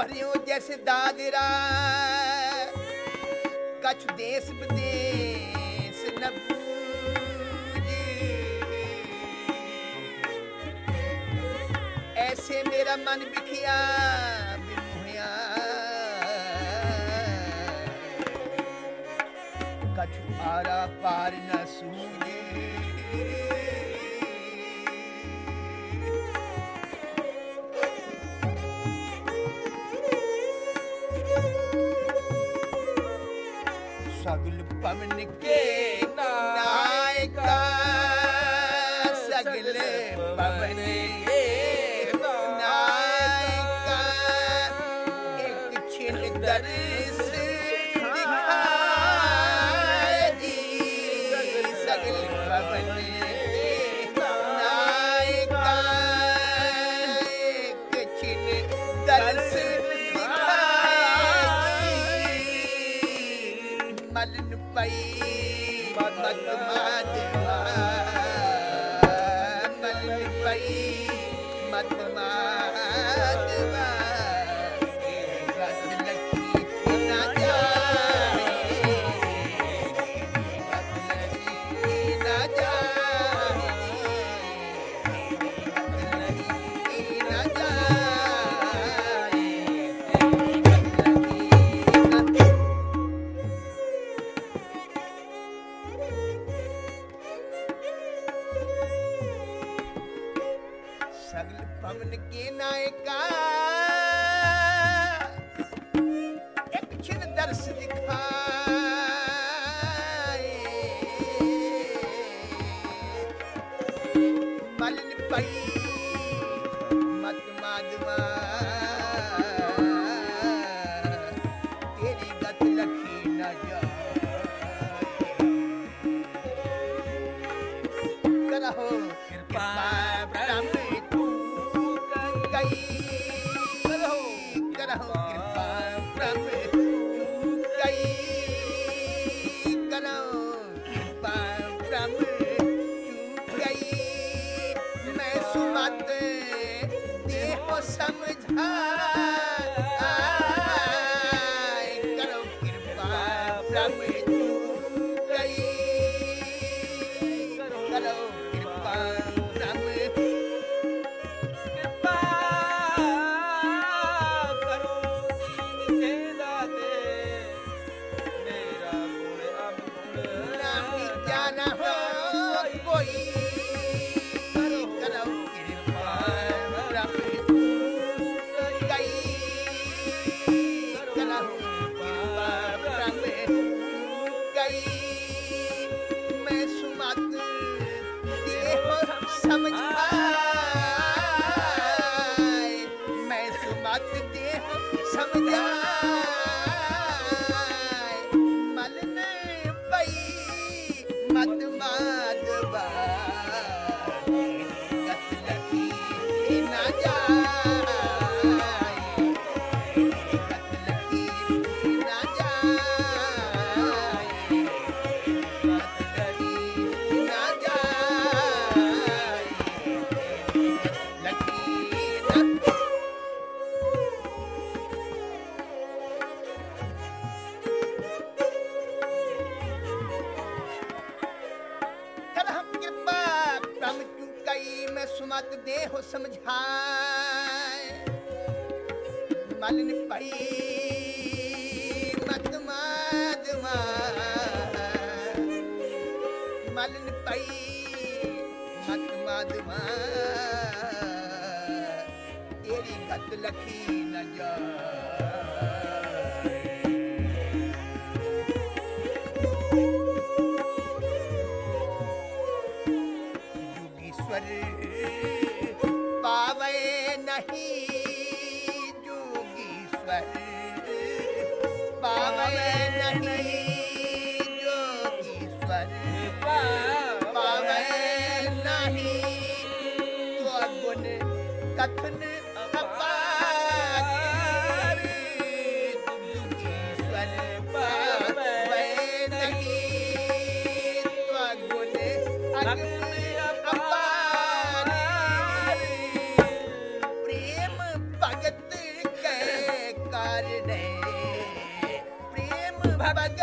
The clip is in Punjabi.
ਭਰਿਓ ਜਿਸ ਦਾਗਰਾ। ਕਛ ਦੇਸ ਵਿਦੇਸ ਨ ਐਸੇ ਮੇਰਾ ਮਨ ਵਿਖਿਆ ਕਛ ਆਰਾ ਪਾਰ ਨਾ ਸੂਝੇ सगल पवन के नायक सगल पवन के नायक एक छिन दर्श ਜਨਮਨ ਕੀ ਨਾਇਕਾ? ਇੱਕ ਮਲਨ ਪਈ ਮਤ ਮਾਦਵਾ ਤੇਰੀ ਗਤ ਕਿਰਪਾ। 哎哎 समझा ਮਤ ਹੋ ਸਮਝਾਏ। ਮਲਨ ਪਈ ਮਤ ਮਾਦਮਾ ਮਲਨ ਪਈ ਮਤ ਮਾਦਮਾ ਤੇਰੀ ਗੱਤ ਲਖੀ ਨਾ ਜਾ ईश्वर पावे नहीं जोगीश्वर पावे नहीं जोगीश्वर पावे नहीं तो गुण कथन Thank you. ਭਗਤ ਕੈ ਕਰਨੇ ਪ੍ਰੇਮ ਭਗਤ